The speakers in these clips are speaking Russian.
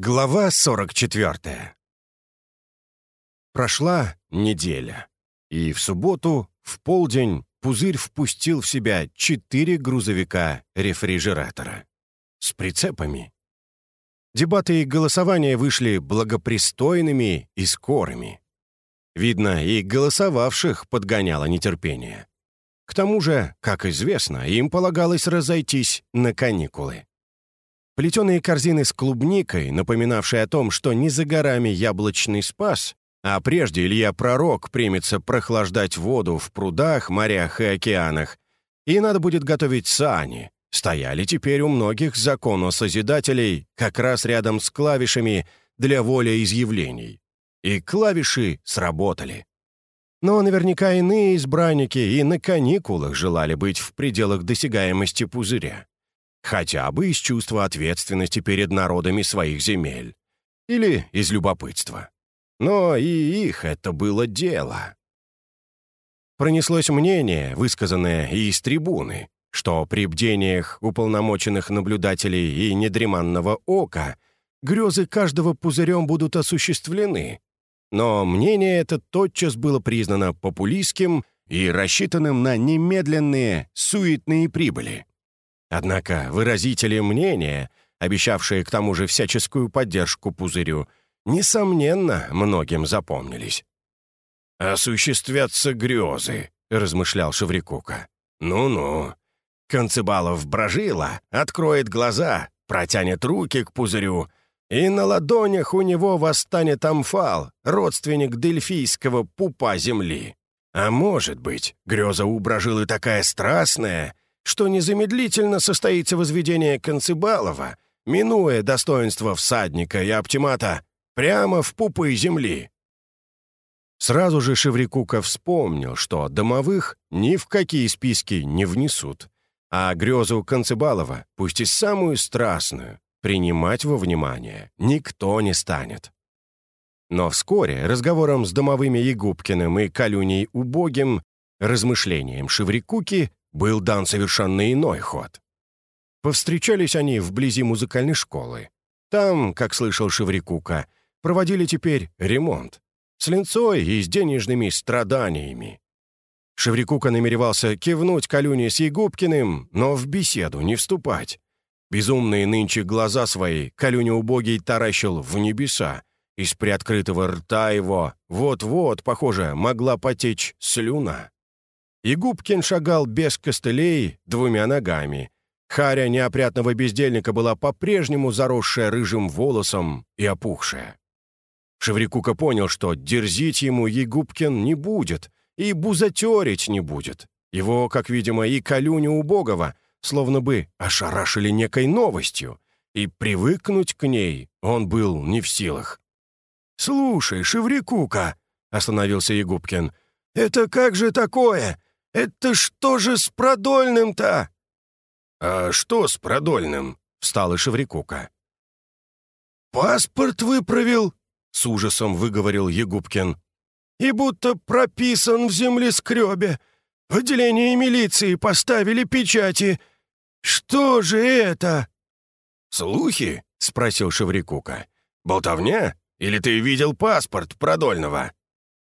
Глава 44. Прошла неделя, и в субботу, в полдень, Пузырь впустил в себя четыре грузовика-рефрижератора. С прицепами. Дебаты и голосования вышли благопристойными и скорыми. Видно, и голосовавших подгоняло нетерпение. К тому же, как известно, им полагалось разойтись на каникулы. Плетеные корзины с клубникой, напоминавшие о том, что не за горами яблочный спас, а прежде Илья Пророк примется прохлаждать воду в прудах, морях и океанах, и надо будет готовить сани, стояли теперь у многих законосозидателей как раз рядом с клавишами для волеизъявлений. И клавиши сработали. Но наверняка иные избранники и на каникулах желали быть в пределах досягаемости пузыря хотя бы из чувства ответственности перед народами своих земель. Или из любопытства. Но и их это было дело. Пронеслось мнение, высказанное и из трибуны, что при бдениях уполномоченных наблюдателей и недреманного ока грезы каждого пузырем будут осуществлены. Но мнение это тотчас было признано популистским и рассчитанным на немедленные, суетные прибыли. Однако выразители мнения, обещавшие к тому же всяческую поддержку пузырю, несомненно, многим запомнились. «Осуществятся грезы», — размышлял Шеврикука. «Ну-ну. Концебалов брожила, откроет глаза, протянет руки к пузырю, и на ладонях у него восстанет амфал, родственник дельфийского пупа земли. А может быть, греза у брожилы такая страстная, что незамедлительно состоится возведение Концебалова, минуя достоинство всадника и оптимата, прямо в пупы земли. Сразу же Шеврикука вспомнил, что домовых ни в какие списки не внесут, а грезу Концебалова, пусть и самую страстную, принимать во внимание никто не станет. Но вскоре разговором с домовыми Егубкиным и Калюней Убогим, размышлением Шеврикуки был дан совершенно иной ход. Повстречались они вблизи музыкальной школы. Там, как слышал Шеврикука, проводили теперь ремонт. С линцой и с денежными страданиями. Шеврикука намеревался кивнуть Калюне с Егубкиным, но в беседу не вступать. Безумные нынче глаза свои Калюня убогий таращил в небеса. Из приоткрытого рта его вот-вот, похоже, могла потечь слюна. И Губкин шагал без костылей двумя ногами. Харя неопрятного бездельника была по-прежнему заросшая рыжим волосом и опухшая. Шеврикука понял, что дерзить ему Егубкин не будет и бузатерить не будет. Его, как видимо, и Калюню убогого, словно бы ошарашили некой новостью, и привыкнуть к ней он был не в силах. «Слушай, Шеврикука!» — остановился Егубкин. «Это как же такое? Это что же с продольным-то?» «А что с продольным?» — встал и Шеврикука. «Паспорт выправил», — с ужасом выговорил Егубкин. «И будто прописан в землескребе. В отделении милиции поставили печати. Что же это?» «Слухи?» — спросил Шеврикука. «Болтовня? Или ты видел паспорт продольного?»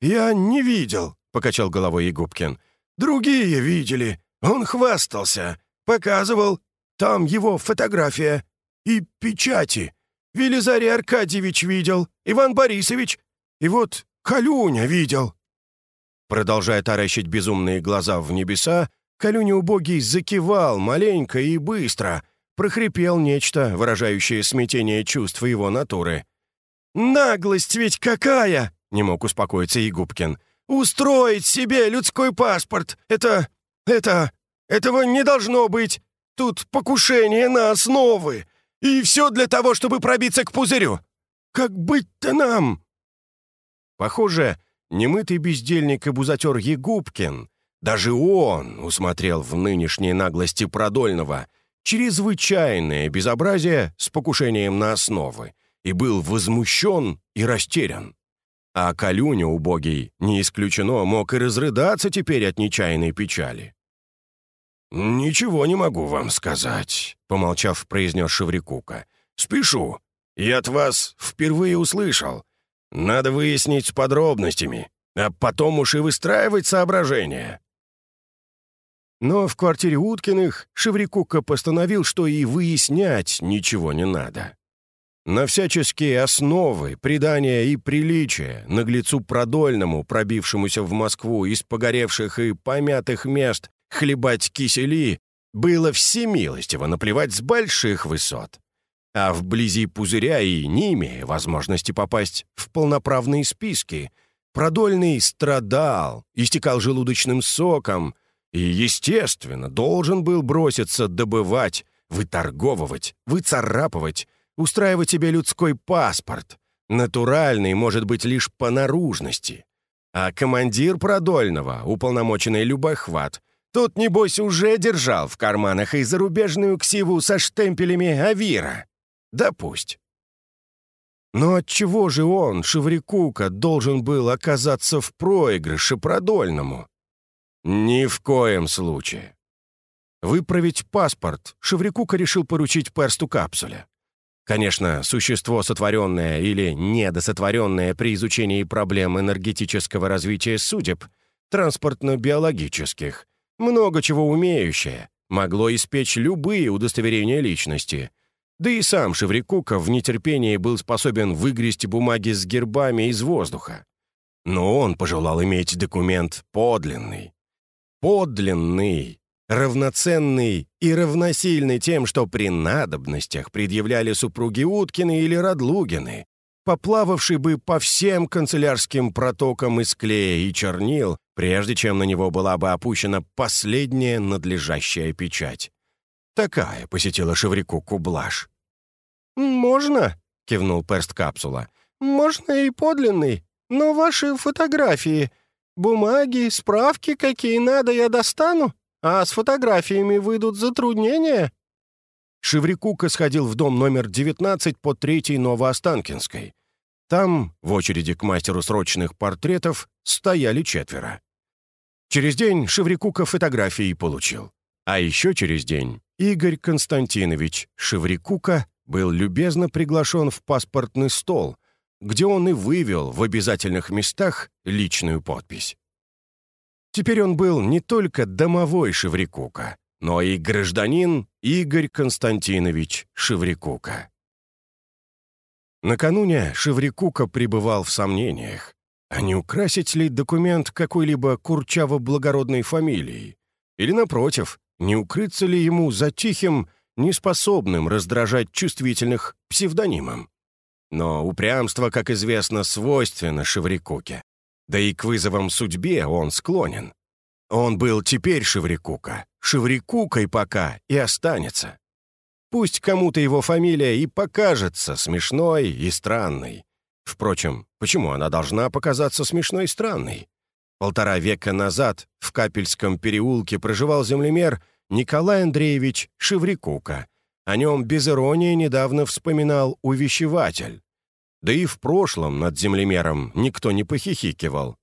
«Я не видел», — покачал головой Егубкин. Другие видели. Он хвастался, показывал. Там его фотография. И печати. Велизарий Аркадьевич видел, Иван Борисович. И вот Калюня видел». Продолжая таращить безумные глаза в небеса, Калюня убогий закивал маленько и быстро, прохрипел нечто, выражающее смятение чувств его натуры. «Наглость ведь какая!» — не мог успокоиться Егубкин. Устроить себе людской паспорт — это... это... этого не должно быть. Тут покушение на основы. И все для того, чтобы пробиться к пузырю. Как быть-то нам?» Похоже, немытый бездельник и бузатер Егубкин, даже он усмотрел в нынешней наглости Продольного чрезвычайное безобразие с покушением на основы и был возмущен и растерян. А Калюня убогий, не исключено, мог и разрыдаться теперь от нечаянной печали. «Ничего не могу вам сказать», — помолчав, произнес Шеврикука. «Спешу. Я от вас впервые услышал. Надо выяснить с подробностями, а потом уж и выстраивать соображения». Но в квартире Уткиных Шеврикука постановил, что и выяснять ничего не надо. На всяческие основы, предания и приличия наглецу продольному, пробившемуся в Москву из погоревших и помятых мест, хлебать кисели, было всемилостиво наплевать с больших высот. А вблизи пузыря и не имея возможности попасть в полноправные списки, продольный страдал, истекал желудочным соком — и, естественно, должен был броситься добывать, выторговывать, выцарапывать, устраивать себе людской паспорт. Натуральный может быть лишь по наружности. А командир продольного, уполномоченный любохват, тот, небось, уже держал в карманах и зарубежную ксиву со штемпелями Авира. Да пусть. Но отчего же он, Шеврикука, должен был оказаться в проигрыше продольному? Ни в коем случае. Выправить паспорт Шеврикука решил поручить персту капсуле. Конечно, существо сотворенное или недосотворенное при изучении проблем энергетического развития судеб, транспортно-биологических, много чего умеющее, могло испечь любые удостоверения личности. Да и сам Шеврикука в нетерпении был способен выгрести бумаги с гербами из воздуха. Но он пожелал иметь документ подлинный, подлинный, равноценный и равносильный тем, что при надобностях предъявляли супруги Уткины или Радлугины, поплававший бы по всем канцелярским протокам из клея и чернил, прежде чем на него была бы опущена последняя надлежащая печать. Такая посетила Шеврику Кублаш. «Можно?» — кивнул перст капсула. «Можно и подлинный, но ваши фотографии...» Бумаги, справки какие надо я достану, а с фотографиями выйдут затруднения». Шеврикука сходил в дом номер 19 по третьей Новоостанкинской. Там, в очереди к мастеру срочных портретов, стояли четверо. Через день Шеврикука фотографии получил. А еще через день Игорь Константинович Шеврикука был любезно приглашен в паспортный стол, где он и вывел в обязательных местах личную подпись. Теперь он был не только домовой Шеврикука, но и гражданин Игорь Константинович Шеврикука. Накануне Шеврикука пребывал в сомнениях, а не украсить ли документ какой-либо курчаво-благородной фамилией, или, напротив, не укрыться ли ему за тихим, неспособным раздражать чувствительных псевдонимом. Но упрямство, как известно, свойственно Шеврикуке. Да и к вызовам судьбе он склонен. Он был теперь Шеврикука, Шеврикукой пока и останется. Пусть кому-то его фамилия и покажется смешной и странной. Впрочем, почему она должна показаться смешной и странной? Полтора века назад в Капельском переулке проживал землемер Николай Андреевич Шеврикука, о нем без иронии недавно вспоминал увещеватель. Да и в прошлом над землемером никто не похихикивал.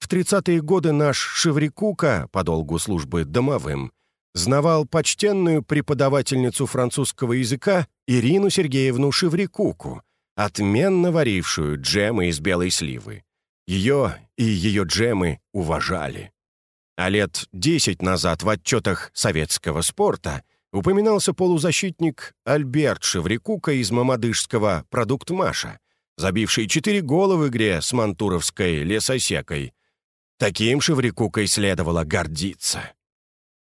В 30-е годы наш Шеврикука, по долгу службы домовым, знавал почтенную преподавательницу французского языка Ирину Сергеевну Шеврикуку, отменно варившую джемы из белой сливы. Ее и ее джемы уважали. А лет десять назад в отчетах советского спорта упоминался полузащитник Альберт Шеврикука из Мамадышского «Продукт Маша», забивший четыре гола в игре с мантуровской лесосекой. Таким Шеврикукой следовало гордиться.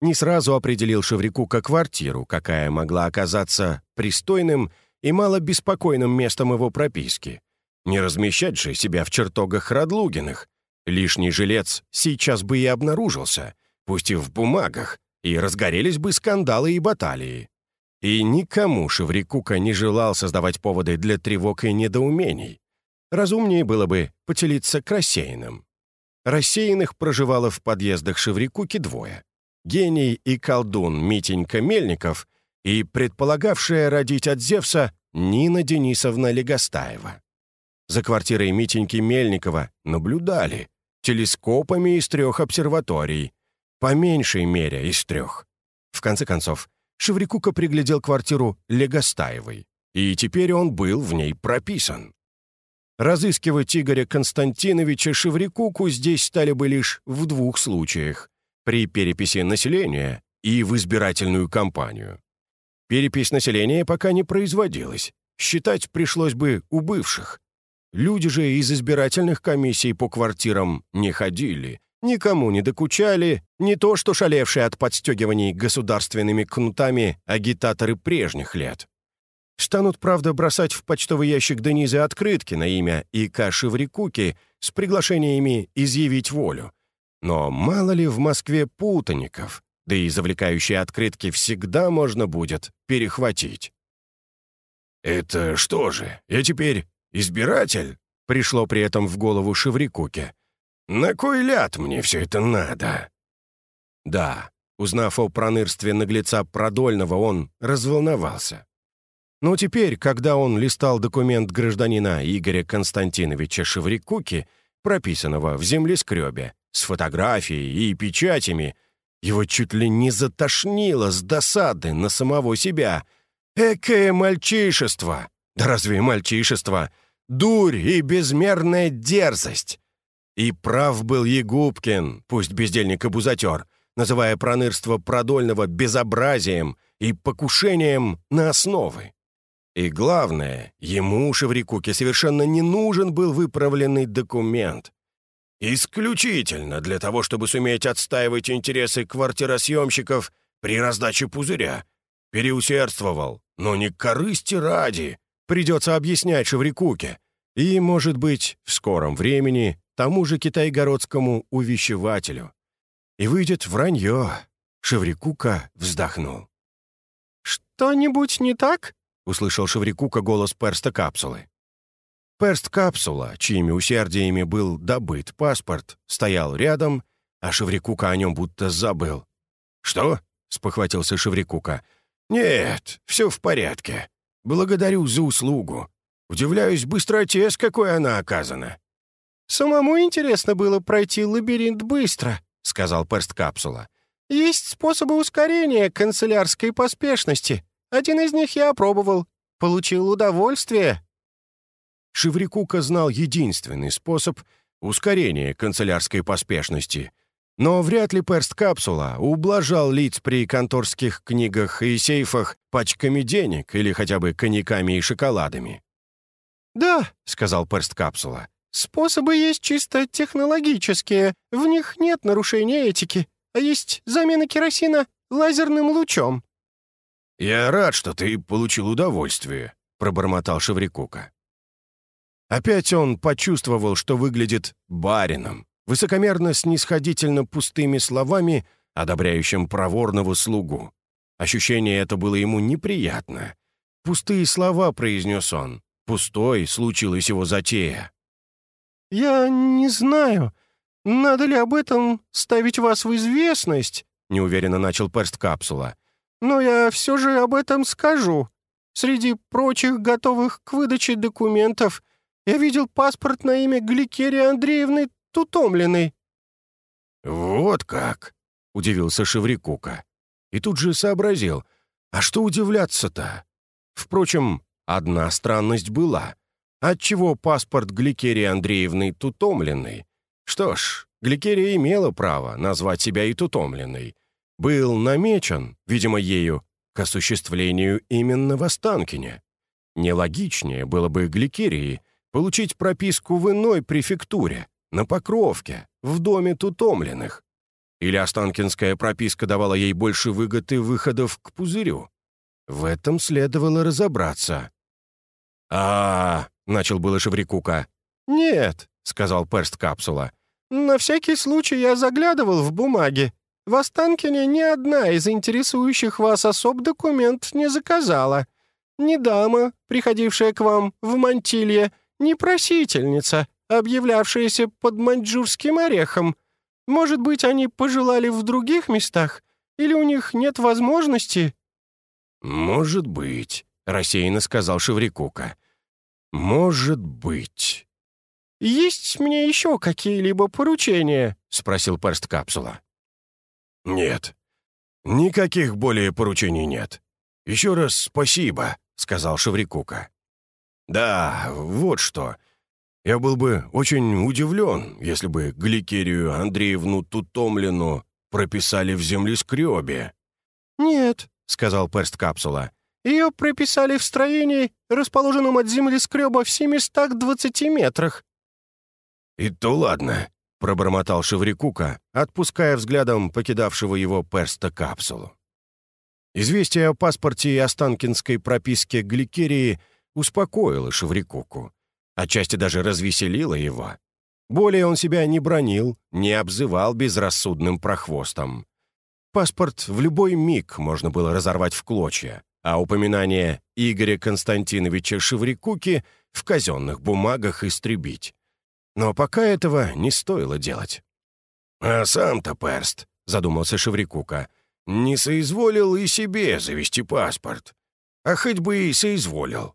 Не сразу определил Шеврикука квартиру, какая могла оказаться пристойным и малобеспокойным местом его прописки. Не размещать же себя в чертогах Радлугиных. Лишний жилец сейчас бы и обнаружился, пусть и в бумагах, и разгорелись бы скандалы и баталии. И никому Шеврикука не желал создавать поводы для тревог и недоумений. Разумнее было бы поделиться к рассеянным. Рассеянных проживало в подъездах Шеврикуки двое. Гений и колдун Митенька Мельников и предполагавшая родить от Зевса Нина Денисовна Легостаева. За квартирой Митеньки Мельникова наблюдали телескопами из трех обсерваторий, по меньшей мере из трех. В конце концов, Шеврикука приглядел квартиру Легостаевой. и теперь он был в ней прописан. Разыскивать Игоря Константиновича Шеврикуку здесь стали бы лишь в двух случаях — при переписи населения и в избирательную кампанию. Перепись населения пока не производилась, считать пришлось бы у бывших. Люди же из избирательных комиссий по квартирам не ходили, никому не докучали, не то что шалевшие от подстегиваний государственными кнутами агитаторы прежних лет. Станут, правда, бросать в почтовый ящик Денизы открытки на имя И.К. Шеврикуки с приглашениями изъявить волю. Но мало ли в Москве путаников, да и завлекающие открытки всегда можно будет перехватить. «Это что же, я теперь избиратель?» пришло при этом в голову Шеврикуке. «На кой ляд мне все это надо?» Да, узнав о пронырстве наглеца Продольного, он разволновался. Но теперь, когда он листал документ гражданина Игоря Константиновича Шеврикуки, прописанного в землескребе, с фотографией и печатями, его чуть ли не затошнило с досады на самого себя. Экое мальчишество! Да разве мальчишество? Дурь и безмерная дерзость! И прав был Егубкин, пусть бездельник и бузатер, называя пронырство продольного безобразием и покушением на основы. И главное, ему, Шеврикуке, совершенно не нужен был выправленный документ. Исключительно для того, чтобы суметь отстаивать интересы квартиросъемщиков при раздаче пузыря. Переусердствовал, но не корысти ради. Придется объяснять Шеврикуке. И, может быть, в скором времени тому же китайгородскому увещевателю. И выйдет вранье. Шеврикука вздохнул. «Что-нибудь не так?» — услышал Шеврикука голос перста капсулы. Перст капсула, чьими усердиями был добыт паспорт, стоял рядом, а Шеврикука о нем будто забыл. «Что?» — спохватился Шеврикука. «Нет, все в порядке. Благодарю за услугу. Удивляюсь быстроте, с какой она оказана». «Самому интересно было пройти лабиринт быстро», — сказал перст капсула. «Есть способы ускорения канцелярской поспешности. Один из них я опробовал. Получил удовольствие». Шеврикука знал единственный способ ускорения канцелярской поспешности. Но вряд ли перст-капсула ублажал лиц при конторских книгах и сейфах пачками денег или хотя бы коньяками и шоколадами. «Да», — сказал перст-капсула, — «способы есть чисто технологические, в них нет нарушения этики, а есть замена керосина лазерным лучом». «Я рад, что ты получил удовольствие», — пробормотал Шеврикука. Опять он почувствовал, что выглядит барином, высокомерно-снисходительно пустыми словами, одобряющим проворного слугу. Ощущение это было ему неприятно. «Пустые слова», — произнес он. «Пустой случилась его затея». «Я не знаю, надо ли об этом ставить вас в известность», — неуверенно начал перст капсула. Но я все же об этом скажу. Среди прочих готовых к выдаче документов я видел паспорт на имя Гликерии Андреевны Тутомлиной». «Вот как!» — удивился Шеврикука. И тут же сообразил, а что удивляться-то? Впрочем, одна странность была. Отчего паспорт Гликерии Андреевны Тутомлиной? Что ж, Гликерия имела право назвать себя и Тутомленной был намечен, видимо, ею, к осуществлению именно в Останкине. Нелогичнее было бы Гликерии получить прописку в иной префектуре, на Покровке, в доме Тутомленных. Или Останкинская прописка давала ей больше выгод и выходов к пузырю. В этом следовало разобраться. а, -а, -а начал было Шеврикука. «Нет», — сказал перст капсула. «На всякий случай я заглядывал в бумаги. В Останкине ни одна из интересующих вас особ документ не заказала. Ни дама, приходившая к вам в мантилье, ни просительница, объявлявшаяся под маньчжурским орехом. Может быть, они пожелали в других местах? Или у них нет возможности?» «Может быть», — рассеянно сказал Шеврикука. «Может быть». «Есть мне еще какие-либо поручения?» — спросил перст капсула. «Нет. Никаких более поручений нет. Еще раз спасибо», — сказал Шеврикука. «Да, вот что. Я был бы очень удивлен, если бы Гликерию Андреевну Тутомлину прописали в землескребе». «Нет», — сказал перст капсула. «Ее прописали в строении, расположенном от землескреба в 720 метрах». «И то ладно», — пробормотал Шеврикука, отпуская взглядом покидавшего его перста капсулу. Известие о паспорте и Останкинской прописке Гликерии успокоило Шеврикуку. Отчасти даже развеселило его. Более он себя не бронил, не обзывал безрассудным прохвостом. Паспорт в любой миг можно было разорвать в клочья, а упоминание Игоря Константиновича Шеврикуки в казенных бумагах истребить. Но пока этого не стоило делать. «А сам-то перст», — задумался Шеврикука, — не соизволил и себе завести паспорт. А хоть бы и соизволил.